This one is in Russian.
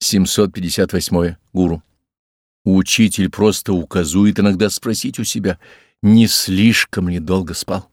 758. Гуру. Учитель просто указует иногда спросить у себя, не слишком ли долго спал.